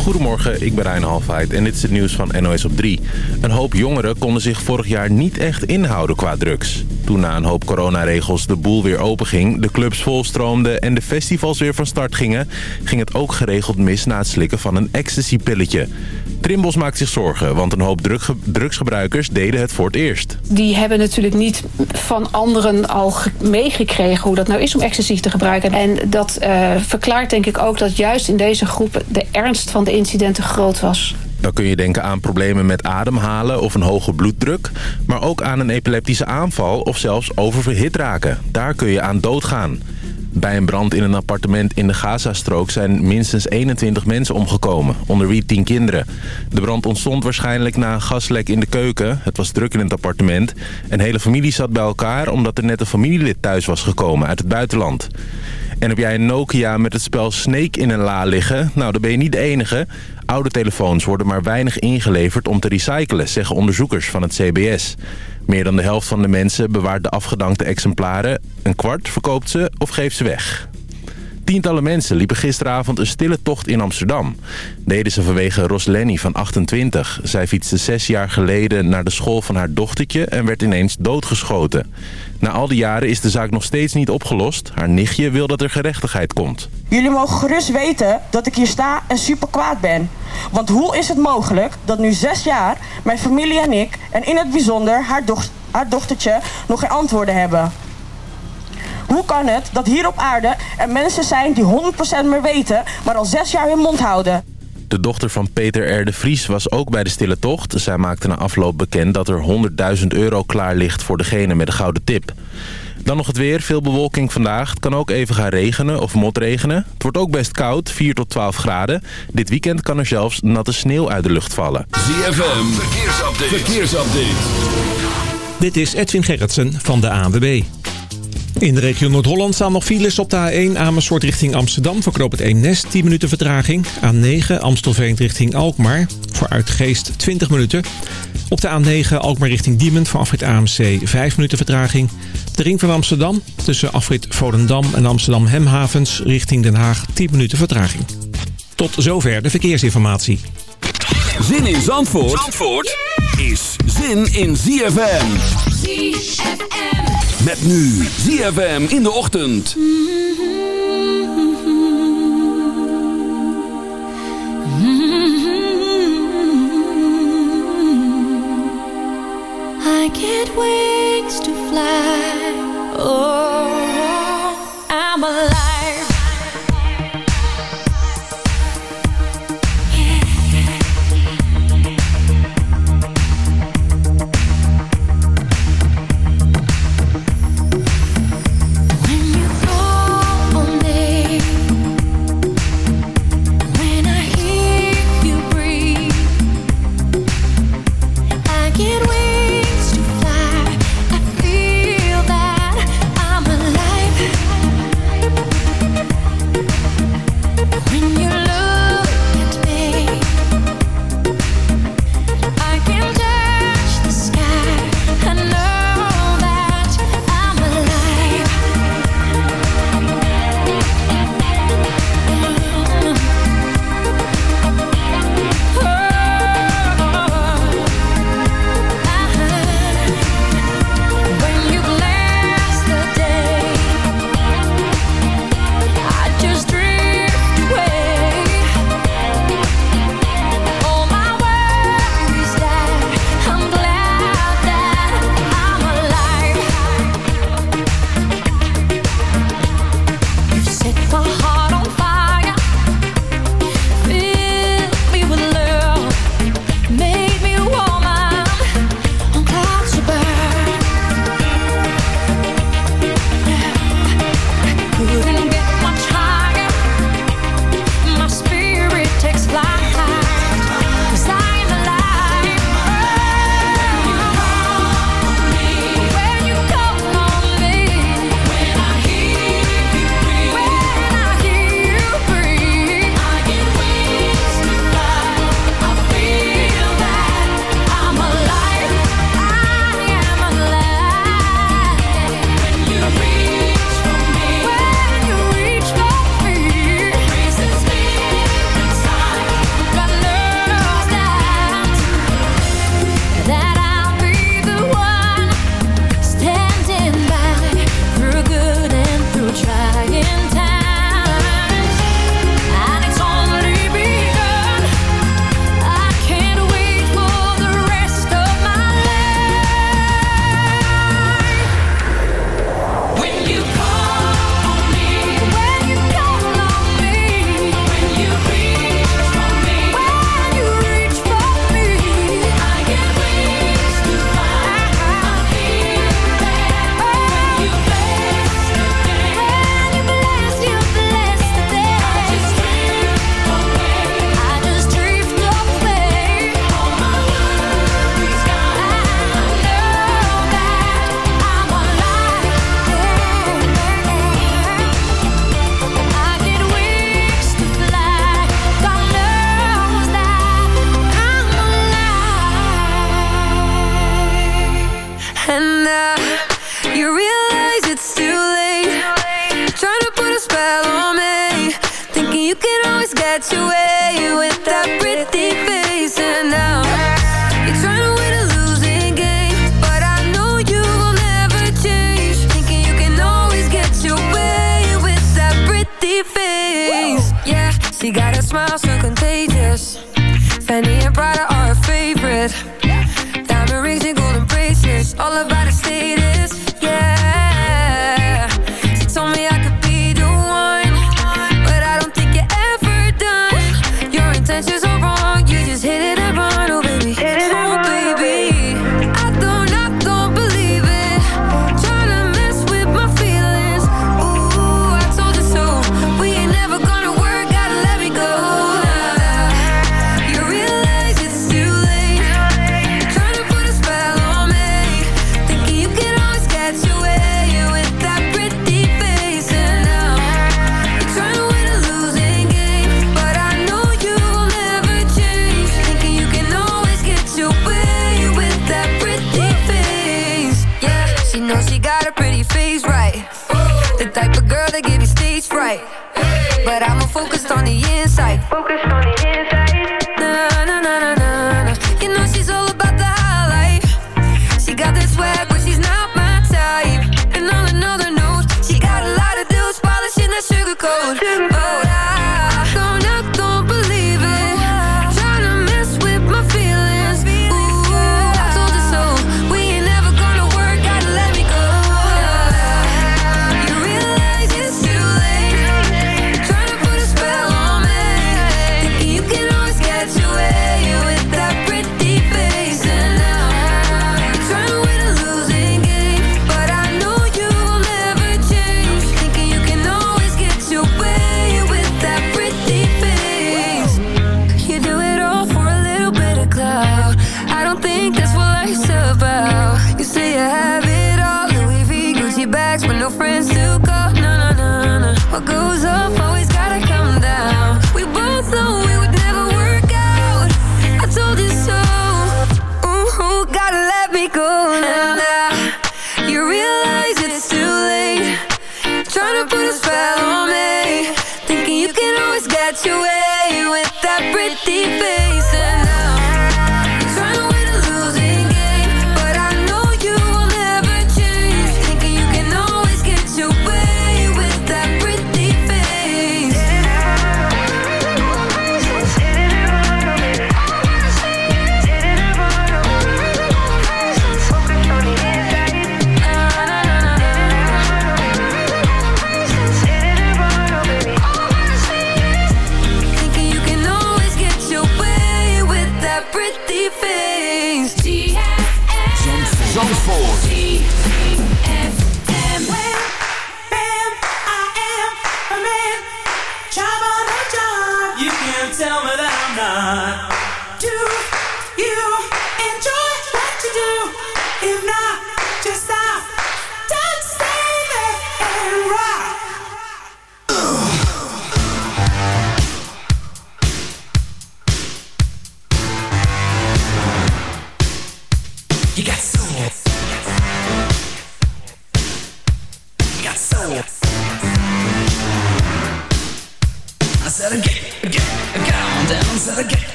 Goedemorgen, ik ben Rijn Halfheid en dit is het nieuws van NOS op 3. Een hoop jongeren konden zich vorig jaar niet echt inhouden qua drugs. Toen na een hoop coronaregels de boel weer openging, de clubs volstroomden en de festivals weer van start gingen... ging het ook geregeld mis na het slikken van een ecstasy-pilletje. Trimbos maakt zich zorgen, want een hoop drugsgebruikers deden het voor het eerst. Die hebben natuurlijk niet van anderen al meegekregen hoe dat nou is om ecstasy te gebruiken. En dat uh, verklaart denk ik ook dat juist in deze groepen de ernst van de incidenten groot was. Dan kun je denken aan problemen met ademhalen of een hoge bloeddruk... maar ook aan een epileptische aanval of zelfs oververhit raken. Daar kun je aan doodgaan. Bij een brand in een appartement in de Gazastrook zijn minstens 21 mensen omgekomen, onder wie 10 kinderen. De brand ontstond waarschijnlijk na een gaslek in de keuken. Het was druk in het appartement. Een hele familie zat bij elkaar omdat er net een familielid thuis was gekomen uit het buitenland. En heb jij een Nokia met het spel Snake in een la liggen? Nou, dan ben je niet de enige. Oude telefoons worden maar weinig ingeleverd om te recyclen, zeggen onderzoekers van het CBS. Meer dan de helft van de mensen bewaart de afgedankte exemplaren. Een kwart verkoopt ze of geeft ze weg. Tientallen mensen liepen gisteravond een stille tocht in Amsterdam. Deden ze vanwege Roslenny van 28. Zij fietste zes jaar geleden naar de school van haar dochtertje en werd ineens doodgeschoten. Na al die jaren is de zaak nog steeds niet opgelost. Haar nichtje wil dat er gerechtigheid komt. Jullie mogen gerust weten dat ik hier sta en super kwaad ben. Want hoe is het mogelijk dat nu zes jaar mijn familie en ik... en in het bijzonder haar, haar dochtertje nog geen antwoorden hebben? Hoe kan het dat hier op aarde er mensen zijn die 100% meer weten... maar al zes jaar hun mond houden? De dochter van Peter R. de Vries was ook bij de stille tocht. Zij maakte na afloop bekend dat er 100.000 euro klaar ligt voor degene met de gouden tip. Dan nog het weer. Veel bewolking vandaag. Het kan ook even gaan regenen of motregenen. Het wordt ook best koud, 4 tot 12 graden. Dit weekend kan er zelfs natte sneeuw uit de lucht vallen. ZFM, verkeersupdate. verkeersupdate. Dit is Edwin Gerritsen van de ANWB. In de regio Noord-Holland staan nog files op de A1 Amersfoort richting Amsterdam. Verkroop het Nest 10 minuten vertraging. A9 Amstelveen richting Alkmaar. Voor Uitgeest 20 minuten. Op de A9 Alkmaar richting Diemen voor afrit AMC 5 minuten vertraging. De ring van Amsterdam tussen afrit Volendam en Amsterdam Hemhavens richting Den Haag 10 minuten vertraging. Tot zover de verkeersinformatie. Zin in Zandvoort, Zandvoort is zin in ZFM. ZFM. Met nu ZFM in de ochtend. I get wings to fly. Oh,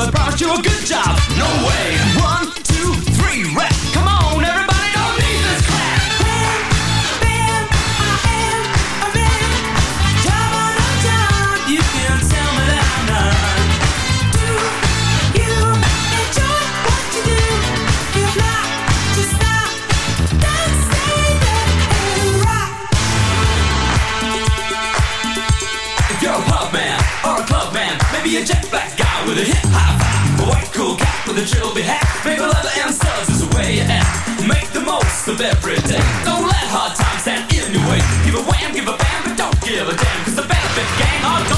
I promise you a good job. No way. One, two, three, rap. Come on, everybody, don't need this crap. I am a man. Job job, you can tell me that I'm not. Do you enjoy what you do? If not, just stop. Don't. If you're a pub man or a club man, maybe a jet black with a hip hop A white cool cat with a drill be hat. Make leather and studs is the way you act Make the most of every day. Don't let hard times stand in your way. Give a wham, give a bam, but don't give a damn. Cause the benefit gang oh, are gone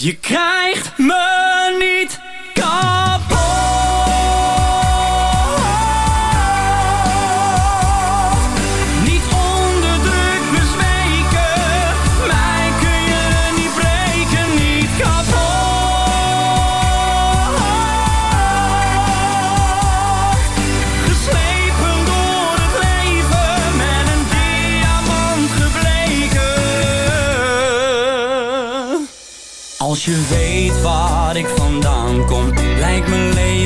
Je krijgt me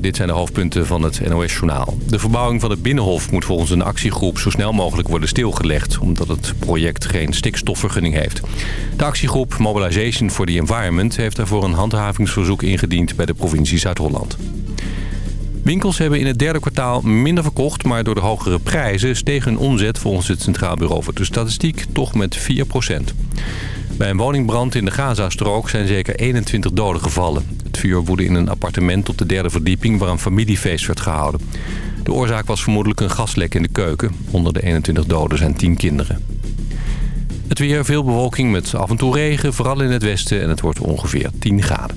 Dit zijn de hoofdpunten van het NOS-journaal. De verbouwing van het Binnenhof moet volgens een actiegroep zo snel mogelijk worden stilgelegd... omdat het project geen stikstofvergunning heeft. De actiegroep Mobilization for the Environment heeft daarvoor een handhavingsverzoek ingediend bij de provincie Zuid-Holland. Winkels hebben in het derde kwartaal minder verkocht... maar door de hogere prijzen steeg hun omzet volgens het Centraal Bureau voor de Statistiek toch met 4%. Bij een woningbrand in de Gazastrook zijn zeker 21 doden gevallen. Vuur woedde in een appartement op de derde verdieping waar een familiefeest werd gehouden. De oorzaak was vermoedelijk een gaslek in de keuken. Onder de 21 doden zijn 10 kinderen. Het weer, veel bewolking met af en toe regen, vooral in het westen. En het wordt ongeveer 10 graden.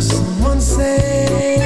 someone say